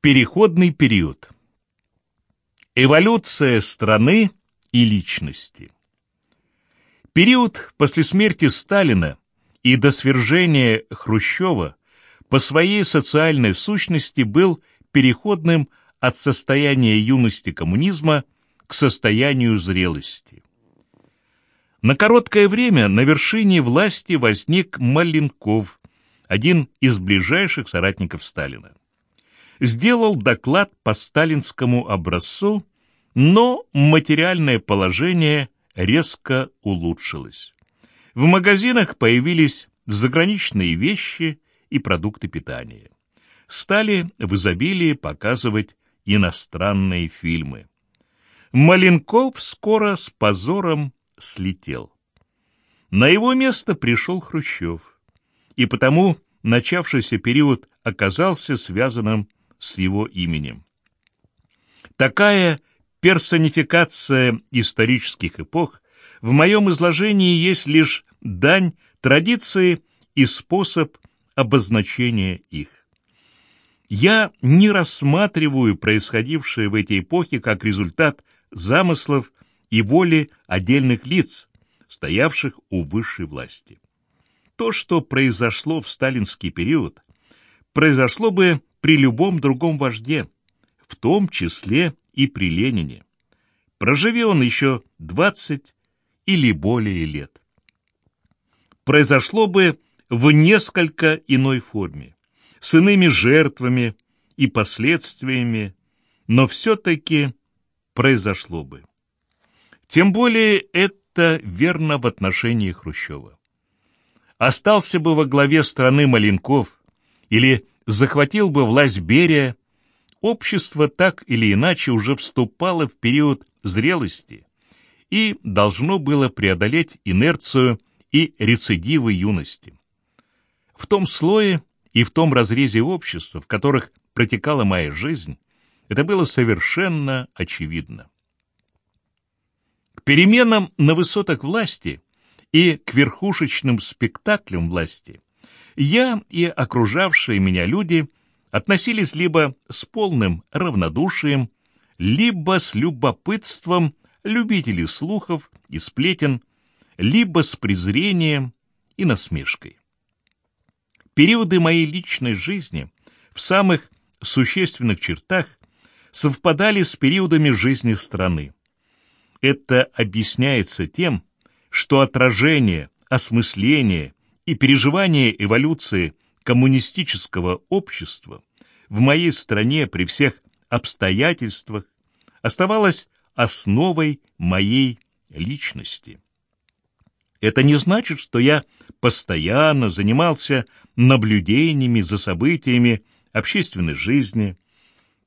Переходный период. Эволюция страны и личности. Период после смерти Сталина и до свержения Хрущева по своей социальной сущности был переходным от состояния юности коммунизма к состоянию зрелости. На короткое время на вершине власти возник Маленков, один из ближайших соратников Сталина сделал доклад по сталинскому образцу, но материальное положение резко улучшилось. В магазинах появились заграничные вещи и продукты питания. Стали в изобилии показывать иностранные фильмы. Маленков скоро с позором слетел. На его место пришел Хрущев, и потому начавшийся период оказался связанным с его именем. Такая персонификация исторических эпох в моем изложении есть лишь дань традиции и способ обозначения их. Я не рассматриваю происходившее в эти эпохи как результат замыслов и воли отдельных лиц, стоявших у высшей власти. То, что произошло в сталинский период, произошло бы при любом другом вожде, в том числе и при Ленине. Проживи он еще двадцать или более лет. Произошло бы в несколько иной форме, с иными жертвами и последствиями, но все-таки произошло бы. Тем более это верно в отношении Хрущева. Остался бы во главе страны Маленков или захватил бы власть Берия, общество так или иначе уже вступало в период зрелости и должно было преодолеть инерцию и рецидивы юности. В том слое и в том разрезе общества, в которых протекала моя жизнь, это было совершенно очевидно. К переменам на высотах власти и к верхушечным спектаклям власти я и окружавшие меня люди относились либо с полным равнодушием, либо с любопытством любителей слухов и сплетен, либо с презрением и насмешкой. Периоды моей личной жизни в самых существенных чертах совпадали с периодами жизни страны. Это объясняется тем, что отражение, осмысление и переживание эволюции коммунистического общества в моей стране при всех обстоятельствах оставалось основой моей личности. Это не значит, что я постоянно занимался наблюдениями за событиями общественной жизни,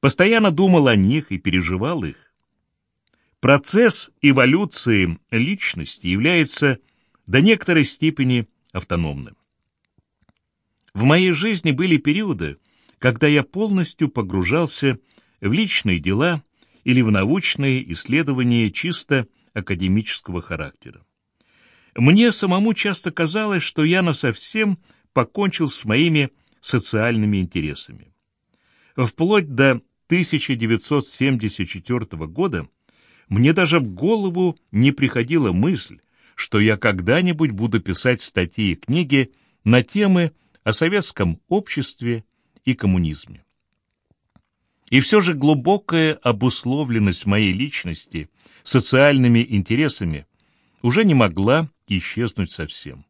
постоянно думал о них и переживал их. Процесс эволюции личности является до некоторой степени автономным. В моей жизни были периоды, когда я полностью погружался в личные дела или в научные исследования чисто академического характера. Мне самому часто казалось, что я насовсем покончил с моими социальными интересами. Вплоть до 1974 года мне даже в голову не приходила мысль, что я когда-нибудь буду писать статьи и книги на темы о советском обществе и коммунизме. И все же глубокая обусловленность моей личности социальными интересами уже не могла исчезнуть совсем.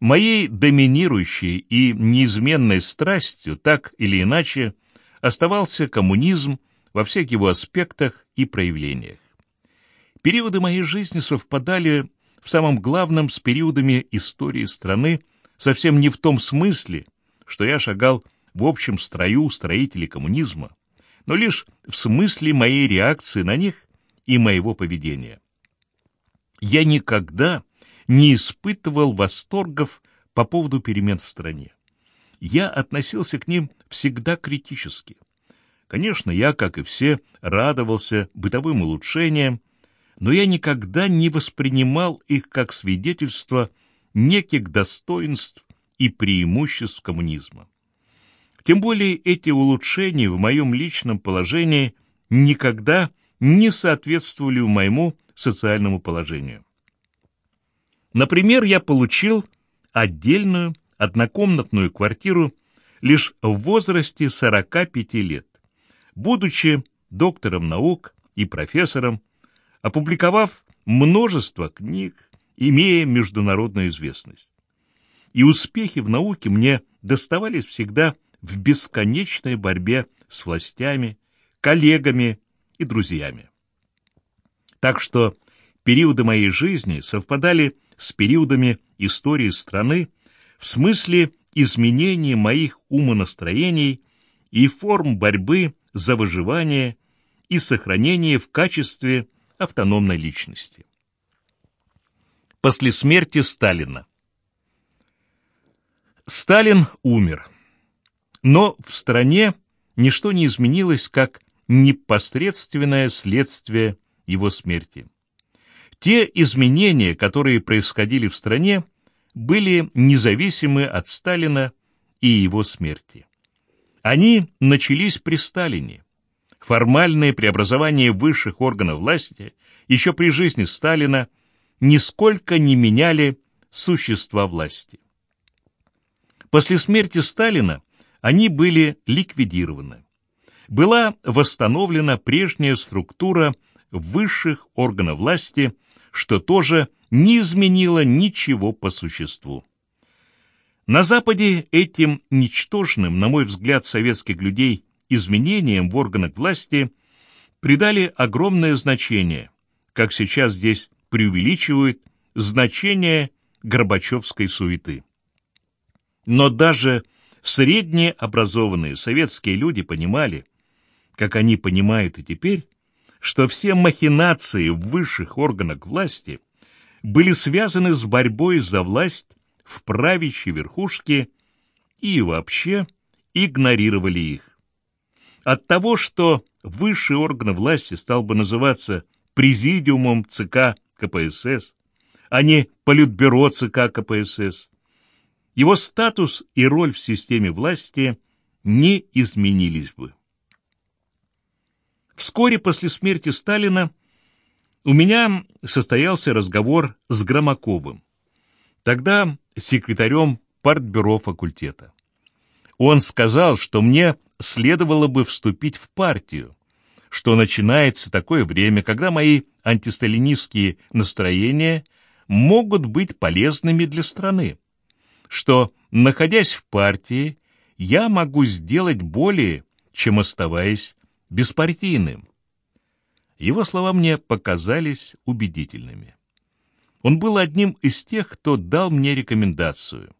Моей доминирующей и неизменной страстью, так или иначе, оставался коммунизм во всех его аспектах и проявлениях. Периоды моей жизни совпадали в самом главном с периодами истории страны, совсем не в том смысле, что я шагал в общем строю строителей коммунизма, но лишь в смысле моей реакции на них и моего поведения. Я никогда не испытывал восторгов по поводу перемен в стране. Я относился к ним всегда критически. Конечно, я, как и все, радовался бытовым улучшениям, но я никогда не воспринимал их как свидетельство неких достоинств и преимуществ коммунизма. Тем более эти улучшения в моем личном положении никогда не соответствовали моему социальному положению. Например, я получил отдельную однокомнатную квартиру лишь в возрасте 45 лет, будучи доктором наук и профессором, опубликовав множество книг, имея международную известность. И успехи в науке мне доставались всегда в бесконечной борьбе с властями, коллегами и друзьями. Так что периоды моей жизни совпадали с периодами истории страны в смысле изменения моих умонастроений и форм борьбы за выживание и сохранение в качестве автономной личности. После смерти Сталина Сталин умер, но в стране ничто не изменилось как непосредственное следствие его смерти. Те изменения, которые происходили в стране, были независимы от Сталина и его смерти. Они начались при Сталине. Формальные преобразования высших органов власти еще при жизни Сталина нисколько не меняли существа власти. После смерти Сталина они были ликвидированы. Была восстановлена прежняя структура высших органов власти – что тоже не изменило ничего по существу. На Западе этим ничтожным, на мой взгляд, советских людей изменениям в органах власти придали огромное значение, как сейчас здесь преувеличивают значение Горбачевской суеты. Но даже средние образованные советские люди понимали, как они понимают и теперь, что все махинации в высших органах власти были связаны с борьбой за власть в правящей верхушке и вообще игнорировали их. От того, что высший орган власти стал бы называться Президиумом ЦК КПСС, а не Политбюро ЦК КПСС, его статус и роль в системе власти не изменились бы. Вскоре после смерти Сталина у меня состоялся разговор с Громаковым, тогда секретарем партбюро факультета. Он сказал, что мне следовало бы вступить в партию, что начинается такое время, когда мои антисталинистские настроения могут быть полезными для страны, что, находясь в партии, я могу сделать более, чем оставаясь беспартийным. Его слова мне показались убедительными. Он был одним из тех, кто дал мне рекомендацию.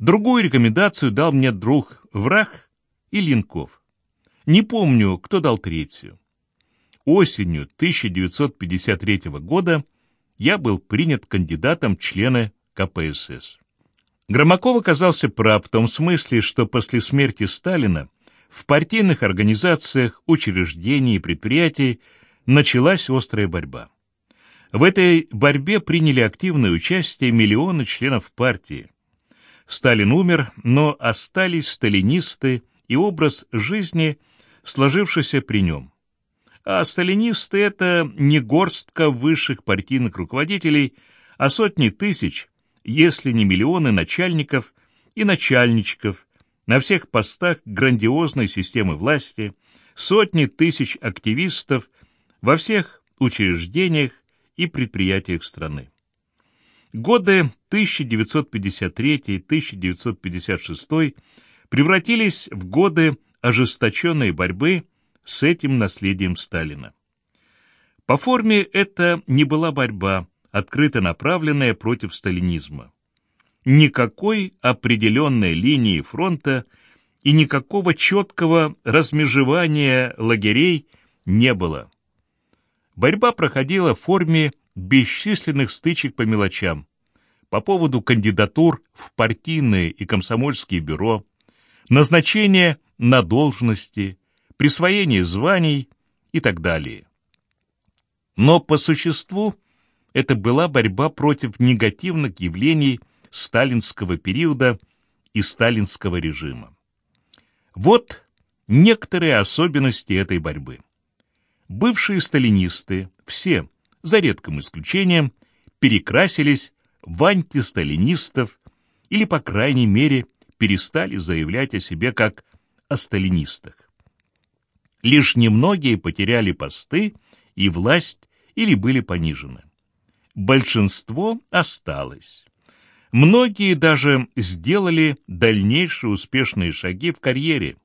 Другую рекомендацию дал мне друг Враг и Линков. Не помню, кто дал третью. Осенью 1953 года я был принят кандидатом в члены КПСС. Громаков оказался прав в том смысле, что после смерти Сталина в партийных организациях, учреждений и предприятий началась острая борьба. В этой борьбе приняли активное участие миллионы членов партии. Сталин умер, но остались сталинисты и образ жизни, сложившийся при нем. А сталинисты — это не горстка высших партийных руководителей, а сотни тысяч, если не миллионы начальников и начальничков, на всех постах грандиозной системы власти, сотни тысяч активистов во всех учреждениях и предприятиях страны. Годы 1953-1956 превратились в годы ожесточенной борьбы с этим наследием Сталина. По форме это не была борьба, открыто направленная против сталинизма никакой определенной линии фронта и никакого четкого размежевания лагерей не было. Борьба проходила в форме бесчисленных стычек по мелочам, по поводу кандидатур в партийные и комсомольские бюро, назначения на должности, присвоения званий и так далее. Но по существу это была борьба против негативных явлений сталинского периода и сталинского режима. Вот некоторые особенности этой борьбы. Бывшие сталинисты, все, за редким исключением, перекрасились в антисталинистов или, по крайней мере, перестали заявлять о себе как о сталинистах. Лишь немногие потеряли посты и власть или были понижены. Большинство осталось. Многие даже сделали дальнейшие успешные шаги в карьере.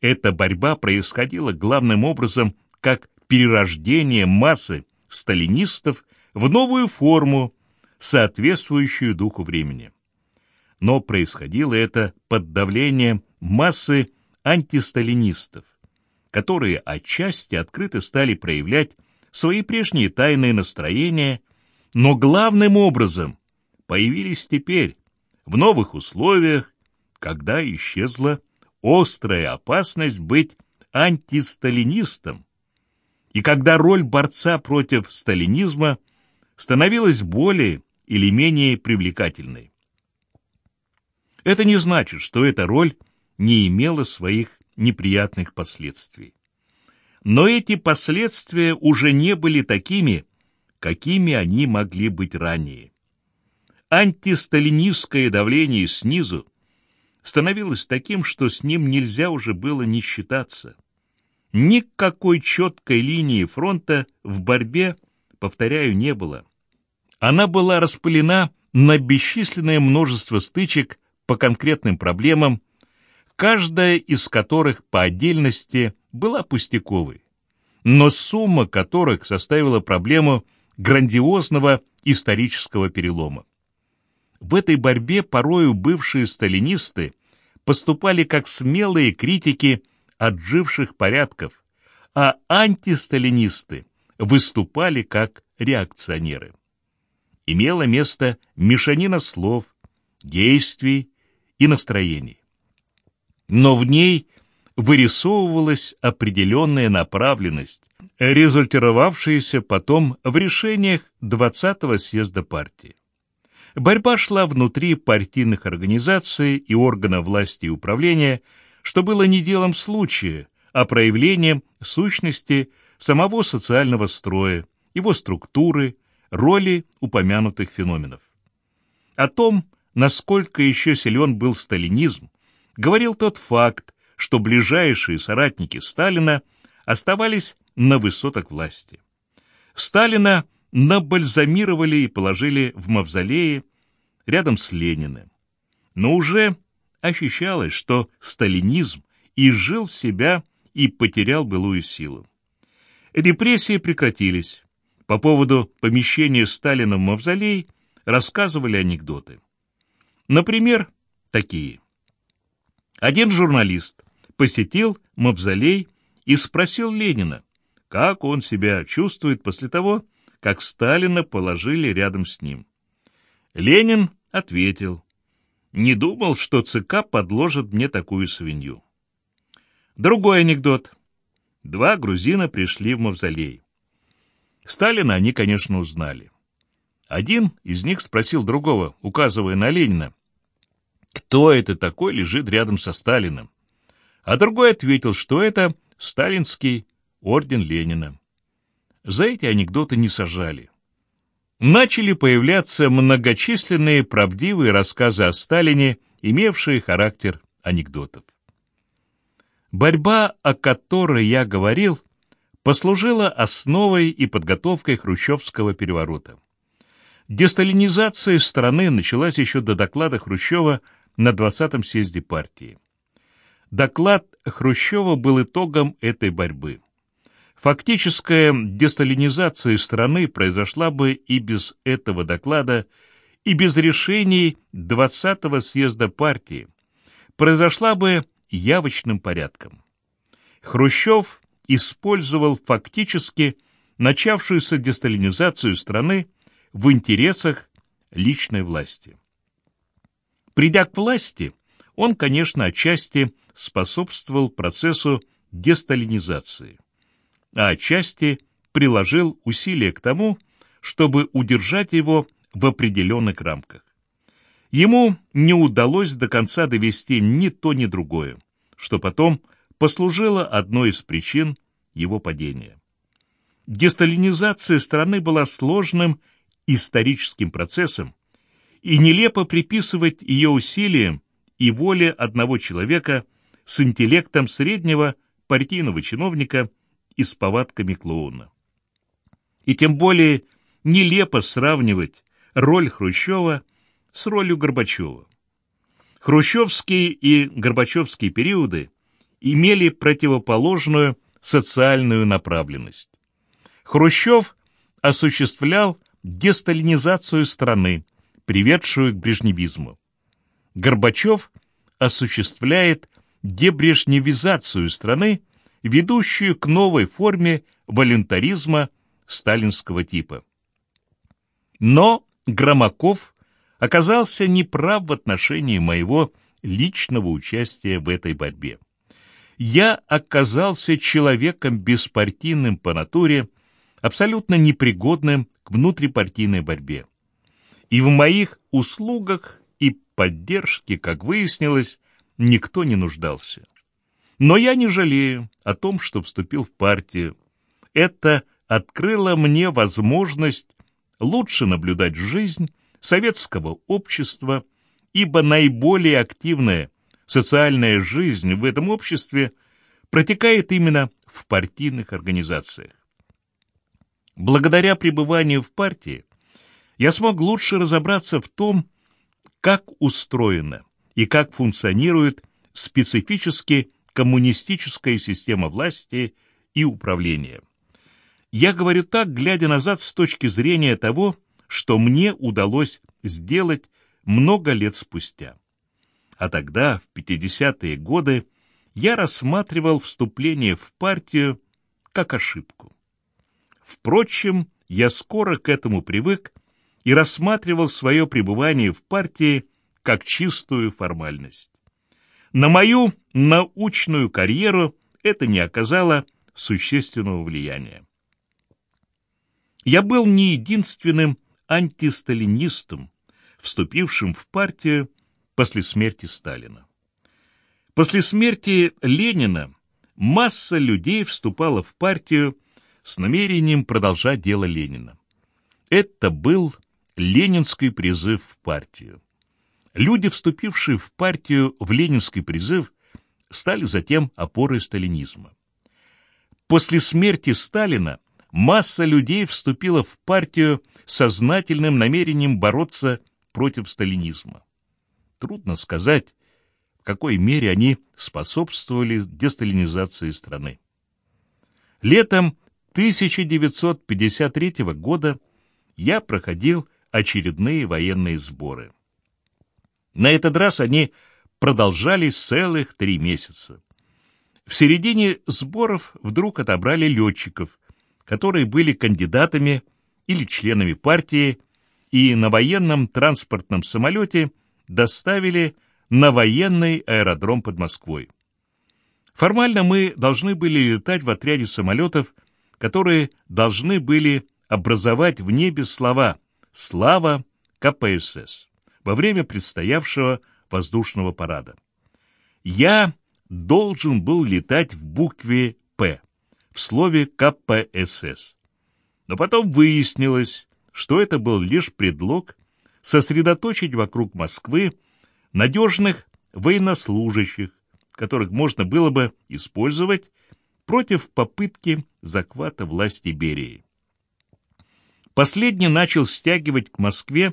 Эта борьба происходила главным образом как перерождение массы сталинистов в новую форму, соответствующую духу времени. Но происходило это под давлением массы антисталинистов, которые отчасти открыто стали проявлять свои прежние тайные настроения, но главным образом появились теперь, в новых условиях, когда исчезла острая опасность быть антисталинистом, и когда роль борца против сталинизма становилась более или менее привлекательной. Это не значит, что эта роль не имела своих неприятных последствий. Но эти последствия уже не были такими, какими они могли быть ранее. Антисталинистское давление снизу становилось таким, что с ним нельзя уже было не считаться. Никакой четкой линии фронта в борьбе, повторяю, не было. Она была распылена на бесчисленное множество стычек по конкретным проблемам, каждая из которых по отдельности была пустяковой, но сумма которых составила проблему грандиозного исторического перелома. В этой борьбе порою бывшие сталинисты поступали как смелые критики отживших порядков, а антисталинисты выступали как реакционеры. Имела место мешанина слов, действий и настроений но в ней вырисовывалась определенная направленность, результировавшаяся потом в решениях 20-го съезда партии. Борьба шла внутри партийных организаций и органов власти и управления, что было не делом случая, а проявлением сущности самого социального строя, его структуры, роли упомянутых феноменов. О том, насколько еще силен был сталинизм, говорил тот факт, что ближайшие соратники Сталина оставались на высотах власти. Сталина набальзамировали и положили в мавзолее рядом с Лениным. Но уже ощущалось, что сталинизм изжил себя и потерял былую силу. Репрессии прекратились. По поводу помещения Сталина в мавзолей рассказывали анекдоты. Например, такие. Один журналист посетил мавзолей и спросил Ленина, как он себя чувствует после того, как Сталина положили рядом с ним. Ленин ответил, не думал, что ЦК подложит мне такую свинью. Другой анекдот. Два грузина пришли в мавзолей. Сталина они, конечно, узнали. Один из них спросил другого, указывая на Ленина, кто это такой лежит рядом со Сталиным. А другой ответил, что это сталинский орден Ленина. За эти анекдоты не сажали. Начали появляться многочисленные правдивые рассказы о Сталине, имевшие характер анекдотов. Борьба, о которой я говорил, послужила основой и подготовкой хрущевского переворота. Десталинизация страны началась еще до доклада Хрущева на 20-м съезде партии. Доклад Хрущева был итогом этой борьбы. Фактическая десталинизация страны произошла бы и без этого доклада, и без решений 20-го съезда партии, произошла бы явочным порядком. Хрущев использовал фактически начавшуюся десталинизацию страны в интересах личной власти. Придя к власти, он, конечно, отчасти способствовал процессу десталинизации, а отчасти приложил усилия к тому, чтобы удержать его в определенных рамках. Ему не удалось до конца довести ни то, ни другое, что потом послужило одной из причин его падения. Десталинизация страны была сложным историческим процессом, и нелепо приписывать ее усилиям и воле одного человека с интеллектом среднего партийного чиновника и с повадками клоуна. И тем более нелепо сравнивать роль Хрущева с ролью Горбачева. Хрущевские и Горбачевские периоды имели противоположную социальную направленность. Хрущев осуществлял десталинизацию страны, приведшую к брежневизму. Горбачев осуществляет дебрежневизацию страны, ведущую к новой форме волюнтаризма сталинского типа. Но Громаков оказался неправ в отношении моего личного участия в этой борьбе. Я оказался человеком беспартийным по натуре, абсолютно непригодным к внутрипартийной борьбе. И в моих услугах и поддержке, как выяснилось, никто не нуждался. Но я не жалею о том, что вступил в партию. Это открыло мне возможность лучше наблюдать жизнь советского общества, ибо наиболее активная социальная жизнь в этом обществе протекает именно в партийных организациях. Благодаря пребыванию в партии я смог лучше разобраться в том, как устроена и как функционирует специфически коммунистическая система власти и управления. Я говорю так, глядя назад с точки зрения того, что мне удалось сделать много лет спустя. А тогда, в 50-е годы, я рассматривал вступление в партию как ошибку. Впрочем, я скоро к этому привык и рассматривал свое пребывание в партии как чистую формальность. На мою научную карьеру это не оказало существенного влияния. Я был не единственным антисталинистом, вступившим в партию после смерти Сталина. После смерти Ленина масса людей вступала в партию с намерением продолжать дело Ленина. Это был ленинский призыв в партию. Люди, вступившие в партию в ленинский призыв, стали затем опорой сталинизма. После смерти Сталина масса людей вступила в партию с сознательным намерением бороться против сталинизма. Трудно сказать, в какой мере они способствовали десталинизации страны. Летом 1953 года я проходил очередные военные сборы. На этот раз они продолжались целых три месяца. В середине сборов вдруг отобрали летчиков, которые были кандидатами или членами партии, и на военном транспортном самолете доставили на военный аэродром под Москвой. Формально мы должны были летать в отряде самолетов, которые должны были образовать в небе слова «Слава КПСС» во время предстоявшего воздушного парада. Я должен был летать в букве «П» в слове КПСС. Но потом выяснилось, что это был лишь предлог сосредоточить вокруг Москвы надежных военнослужащих, которых можно было бы использовать против попытки захвата власти Берии. Последний начал стягивать к Москве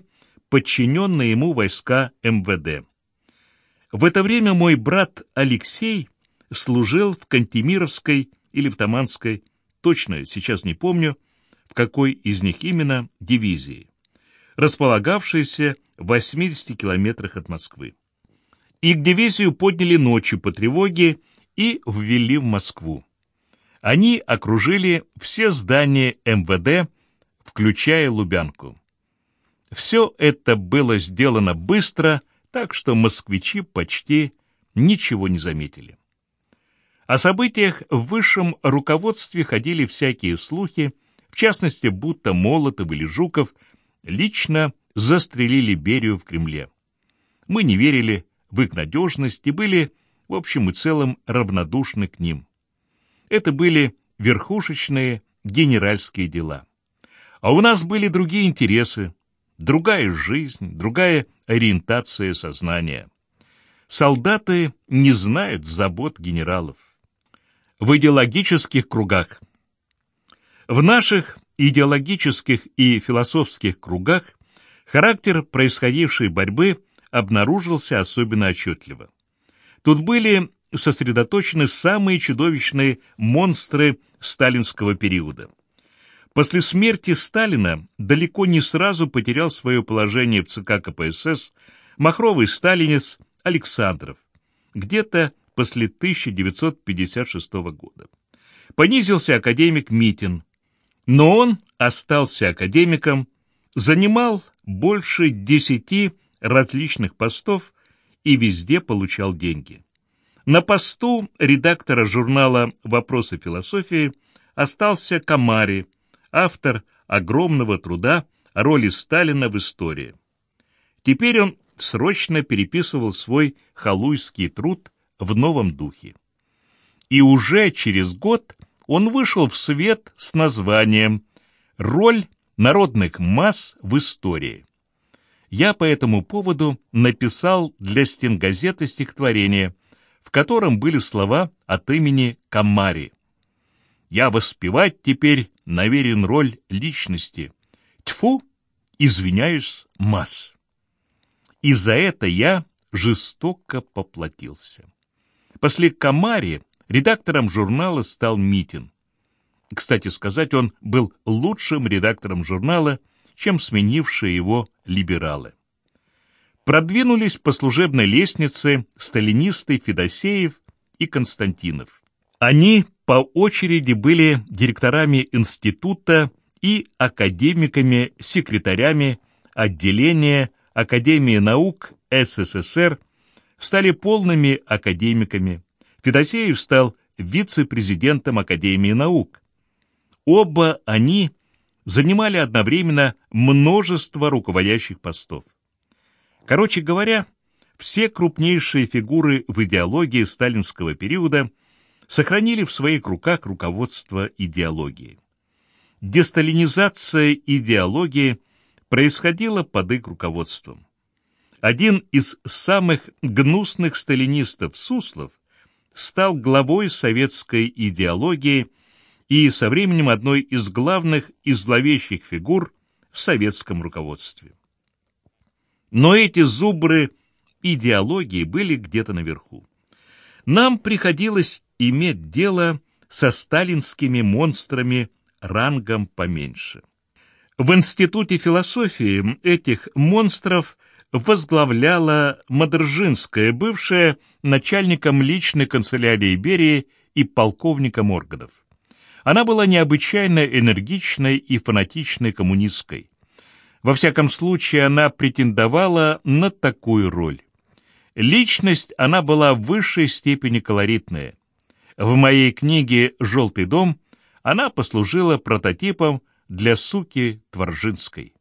подчиненные ему войска МВД. В это время мой брат Алексей служил в Кантемировской или в Таманской, точно сейчас не помню, в какой из них именно, дивизии, располагавшейся в 80 километрах от Москвы. Их дивизию подняли ночью по тревоге и ввели в Москву. Они окружили все здания МВД, включая Лубянку. Все это было сделано быстро, так что москвичи почти ничего не заметили. О событиях в высшем руководстве ходили всякие слухи, в частности, будто Молотов или Жуков лично застрелили Берию в Кремле. Мы не верили в их надежность и были в общем и целом равнодушны к ним. Это были верхушечные генеральские дела. А у нас были другие интересы, другая жизнь, другая ориентация сознания. Солдаты не знают забот генералов. В идеологических кругах. В наших идеологических и философских кругах характер происходившей борьбы обнаружился особенно отчетливо. Тут были сосредоточены самые чудовищные монстры сталинского периода. После смерти Сталина далеко не сразу потерял свое положение в ЦК КПСС махровый сталинец Александров, где-то после 1956 года. Понизился академик Митин, но он остался академиком, занимал больше десяти различных постов и везде получал деньги. На посту редактора журнала «Вопросы философии» остался Камари, автор огромного труда о роли Сталина в истории. Теперь он срочно переписывал свой халуйский труд в новом духе. И уже через год он вышел в свет с названием «Роль народных масс в истории». Я по этому поводу написал для стенгазеты стихотворение, в котором были слова от имени Камари. «Я воспевать теперь наверен роль личности. Тьфу, извиняюсь, масс». И за это я жестоко поплатился. После Камари редактором журнала стал Митин. Кстати сказать, он был лучшим редактором журнала, чем сменившие его либералы. Продвинулись по служебной лестнице сталинисты Федосеев и Константинов. Они по очереди были директорами института и академиками-секретарями отделения Академии наук СССР, стали полными академиками. Федосеев стал вице-президентом Академии наук. Оба они занимали одновременно множество руководящих постов. Короче говоря, все крупнейшие фигуры в идеологии сталинского периода сохранили в своих руках руководство идеологии. Десталинизация идеологии происходила под их руководством. Один из самых гнусных сталинистов Суслов стал главой советской идеологии и со временем одной из главных и зловещих фигур в советском руководстве. Но эти зубры идеологии были где-то наверху. Нам приходилось иметь дело со сталинскими монстрами рангом поменьше. В Институте философии этих монстров возглавляла Мадржинская, бывшая начальником личной канцелярии Берии и полковником органов. Она была необычайно энергичной и фанатичной коммунисткой. Во всяком случае, она претендовала на такую роль. Личность она была в высшей степени колоритная. В моей книге «Желтый дом» она послужила прототипом для суки Творжинской.